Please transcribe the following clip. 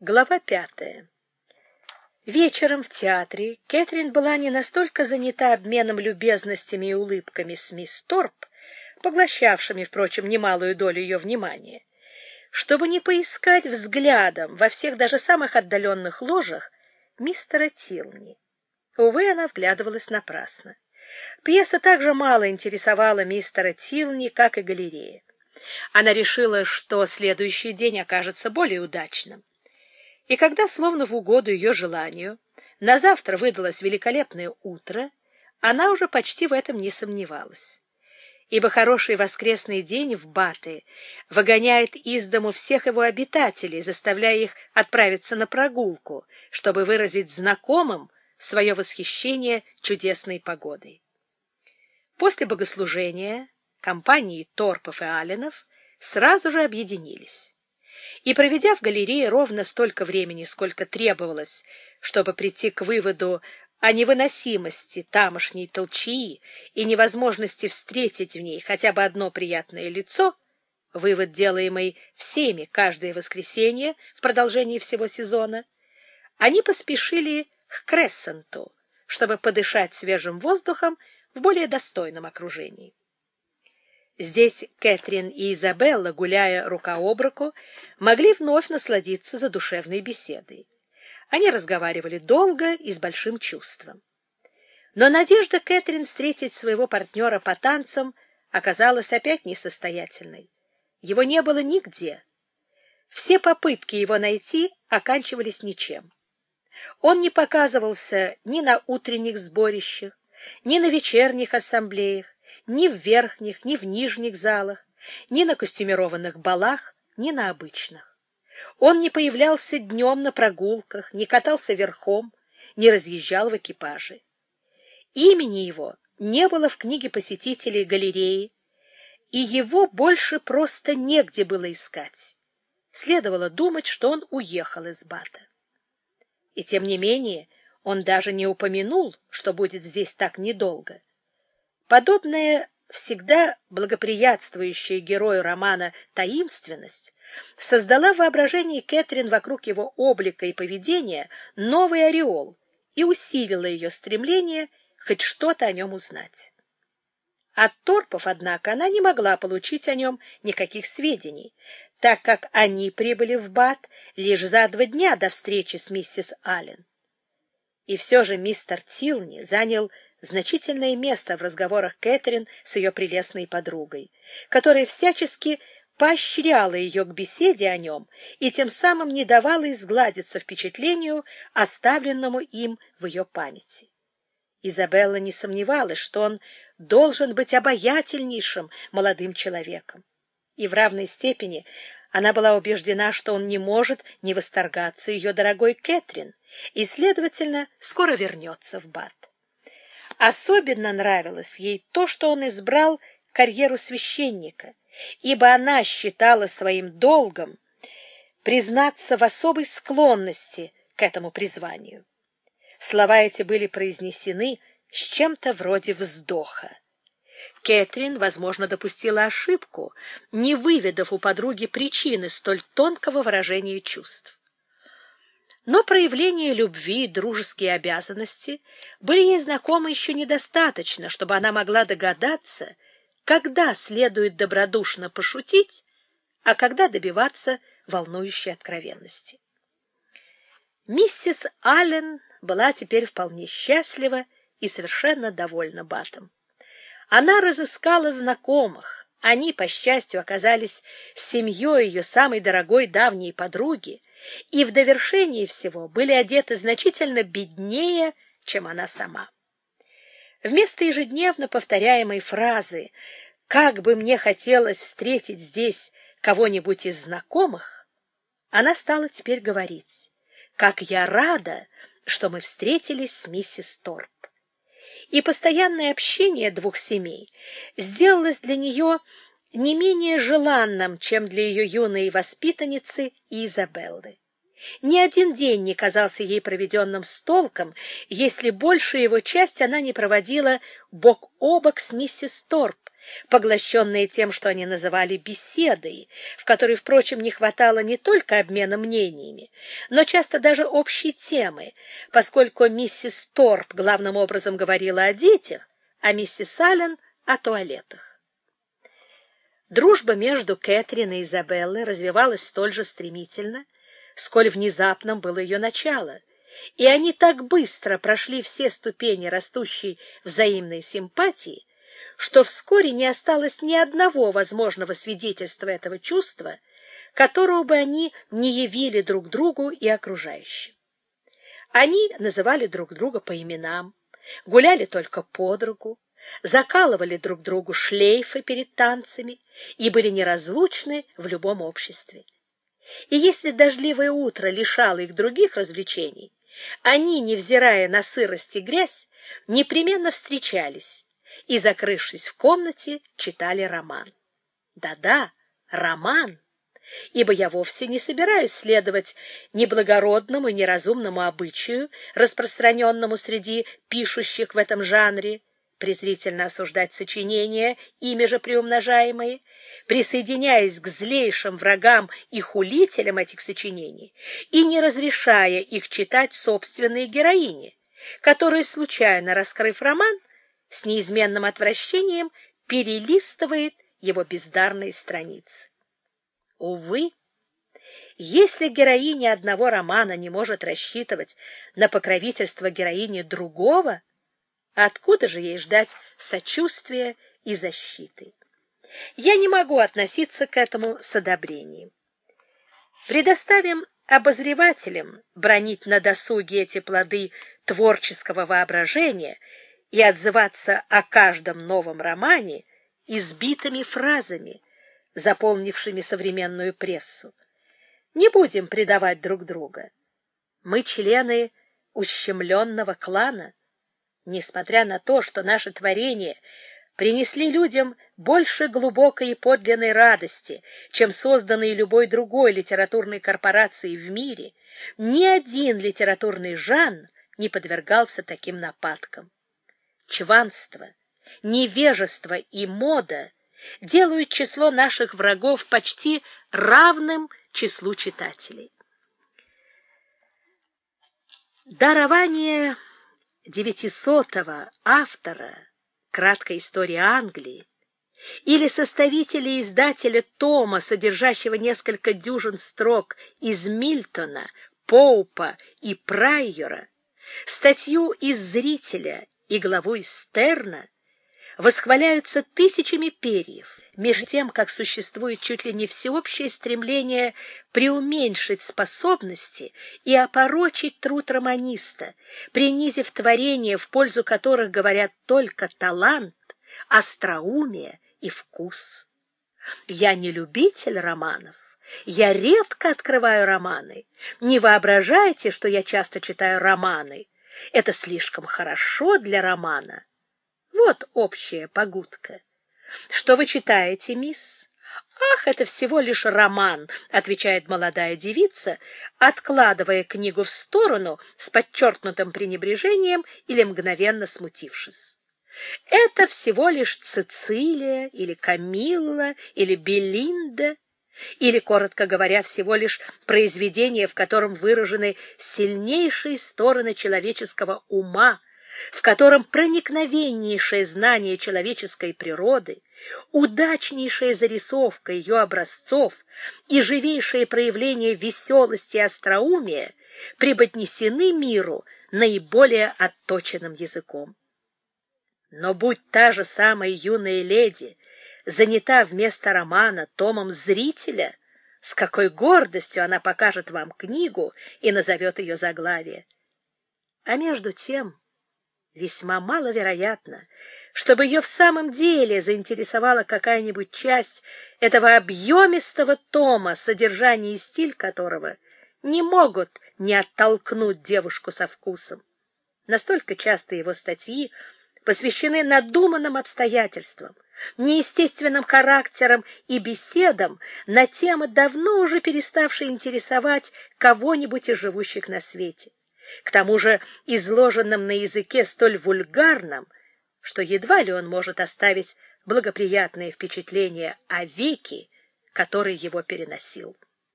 Глава пятая. Вечером в театре Кэтрин была не настолько занята обменом любезностями и улыбками с мисс Торп, поглощавшими, впрочем, немалую долю ее внимания, чтобы не поискать взглядом во всех даже самых отдаленных ложах мистера Тилни. Увы, она вглядывалась напрасно. Пьеса также мало интересовала мистера Тилни, как и галерея. Она решила, что следующий день окажется более удачным. И когда, словно в угоду ее желанию, на завтра выдалось великолепное утро, она уже почти в этом не сомневалась. Ибо хороший воскресный день в Баты выгоняет из дому всех его обитателей, заставляя их отправиться на прогулку, чтобы выразить знакомым свое восхищение чудесной погодой. После богослужения компании Торпов и Алленов сразу же объединились и, проведя в галерее ровно столько времени, сколько требовалось, чтобы прийти к выводу о невыносимости тамошней толчии и невозможности встретить в ней хотя бы одно приятное лицо, вывод, делаемый всеми каждое воскресенье в продолжении всего сезона, они поспешили к Крессенту, чтобы подышать свежим воздухом в более достойном окружении. Здесь Кэтрин и Изабелла, гуляя рука об руку, могли вновь насладиться задушевной беседой. Они разговаривали долго и с большим чувством. Но надежда Кэтрин встретить своего партнера по танцам оказалась опять несостоятельной. Его не было нигде. Все попытки его найти оканчивались ничем. Он не показывался ни на утренних сборищах, ни на вечерних ассамблеях, ни в верхних, ни в нижних залах, ни на костюмированных балах, ни на обычных. Он не появлялся днем на прогулках, не катался верхом, не разъезжал в экипаже. Имени его не было в книге посетителей галереи, и его больше просто негде было искать. Следовало думать, что он уехал из Бата. И тем не менее он даже не упомянул, что будет здесь так недолго. Подобная всегда благоприятствующая герою романа таинственность создала в воображении Кэтрин вокруг его облика и поведения новый ореол и усилила ее стремление хоть что-то о нем узнать. От Торпов, однако, она не могла получить о нем никаких сведений, так как они прибыли в Бат лишь за два дня до встречи с миссис Аллен. И все же мистер Тилни занял значительное место в разговорах Кэтрин с ее прелестной подругой, которая всячески поощряла ее к беседе о нем и тем самым не давала изгладиться впечатлению, оставленному им в ее памяти. Изабелла не сомневалась, что он должен быть обаятельнейшим молодым человеком. И в равной степени она была убеждена, что он не может не восторгаться ее дорогой Кэтрин и, следовательно, скоро вернется в Бат. Особенно нравилось ей то, что он избрал карьеру священника, ибо она считала своим долгом признаться в особой склонности к этому призванию. Слова эти были произнесены с чем-то вроде вздоха. Кэтрин, возможно, допустила ошибку, не выведав у подруги причины столь тонкого выражения чувств. Но проявление любви и дружеские обязанности были ей знакомы еще недостаточно, чтобы она могла догадаться, когда следует добродушно пошутить, а когда добиваться волнующей откровенности. Миссис Аллен была теперь вполне счастлива и совершенно довольна Батом. Она разыскала знакомых, они, по счастью, оказались семьей ее самой дорогой давней подруги, и в довершении всего были одеты значительно беднее, чем она сама. Вместо ежедневно повторяемой фразы «Как бы мне хотелось встретить здесь кого-нибудь из знакомых», она стала теперь говорить «Как я рада, что мы встретились с миссис Торп». И постоянное общение двух семей сделалось для нее не менее желанным, чем для ее юной воспитанницы Изабеллы. Ни один день не казался ей проведенным с толком, если большую его часть она не проводила бок о бок с миссис Торп, поглощенные тем, что они называли беседой, в которой, впрочем, не хватало не только обмена мнениями, но часто даже общей темы, поскольку миссис Торп главным образом говорила о детях, а миссис Аллен — о туалетах. Дружба между Кэтрин и Изабеллой развивалась столь же стремительно, сколь внезапным было ее начало, и они так быстро прошли все ступени растущей взаимной симпатии, что вскоре не осталось ни одного возможного свидетельства этого чувства, которого бы они не явили друг другу и окружающим. Они называли друг друга по именам, гуляли только под руку, закалывали друг другу шлейфы перед танцами и были неразлучны в любом обществе. И если дождливое утро лишало их других развлечений, они, невзирая на сырость и грязь, непременно встречались и, закрывшись в комнате, читали роман. Да-да, роман, ибо я вовсе не собираюсь следовать неблагородному и неразумному обычаю, распространенному среди пишущих в этом жанре, презрительно осуждать сочинения, ими же приумножаемые, присоединяясь к злейшим врагам и хулителям этих сочинений и не разрешая их читать собственные героини, которые, случайно раскрыв роман, с неизменным отвращением перелистывает его бездарные страницы. Увы, если героиня одного романа не может рассчитывать на покровительство героини другого, откуда же ей ждать сочувствия и защиты? Я не могу относиться к этому с одобрением. Предоставим обозревателям бронить на досуге эти плоды творческого воображения и отзываться о каждом новом романе избитыми фразами, заполнившими современную прессу. Не будем предавать друг друга. Мы члены ущемленного клана. Несмотря на то, что наше творение принесли людям больше глубокой и подлинной радости, чем созданные любой другой литературной корпорацией в мире, ни один литературный жанр не подвергался таким нападкам. Чванство, невежество и мода делают число наших врагов почти равным числу читателей. Дарование девятисотого автора краткой истории Англии или составителя и издателя тома, содержащего несколько дюжин строк из Мильтона, Поупа и Прайора, статью из «Зрителя» и главу из Стерна, восхваляются тысячами перьев, между тем, как существует чуть ли не всеобщее стремление преуменьшить способности и опорочить труд романиста, принизив творения, в пользу которых говорят только талант, остроумие и вкус. Я не любитель романов. Я редко открываю романы. Не воображайте, что я часто читаю романы. Это слишком хорошо для романа. Вот общая погудка. Что вы читаете, мисс? Ах, это всего лишь роман, отвечает молодая девица, откладывая книгу в сторону с подчеркнутым пренебрежением или мгновенно смутившись. Это всего лишь Цицилия или Камилла или Белинда, или, коротко говоря, всего лишь произведение, в котором выражены сильнейшие стороны человеческого ума, в котором проникновеннейшее знание человеческой природы, удачнейшая зарисовка ее образцов и живейшее проявление веселости и остроумия преподнесены миру наиболее отточенным языком. Но будь та же самая юная леди занята вместо романа томом зрителя, с какой гордостью она покажет вам книгу и назовет ее заглавие. А между тем весьма маловероятно, чтобы ее в самом деле заинтересовала какая-нибудь часть этого объемистого тома, содержание и стиль которого не могут не оттолкнуть девушку со вкусом. Настолько часто его статьи посвящены надуманным обстоятельствам, неестественным характерам и беседам на темы, давно уже переставшие интересовать кого-нибудь из живущих на свете. К тому же изложенным на языке столь вульгарном, что едва ли он может оставить благоприятное впечатление о веке, который его переносил.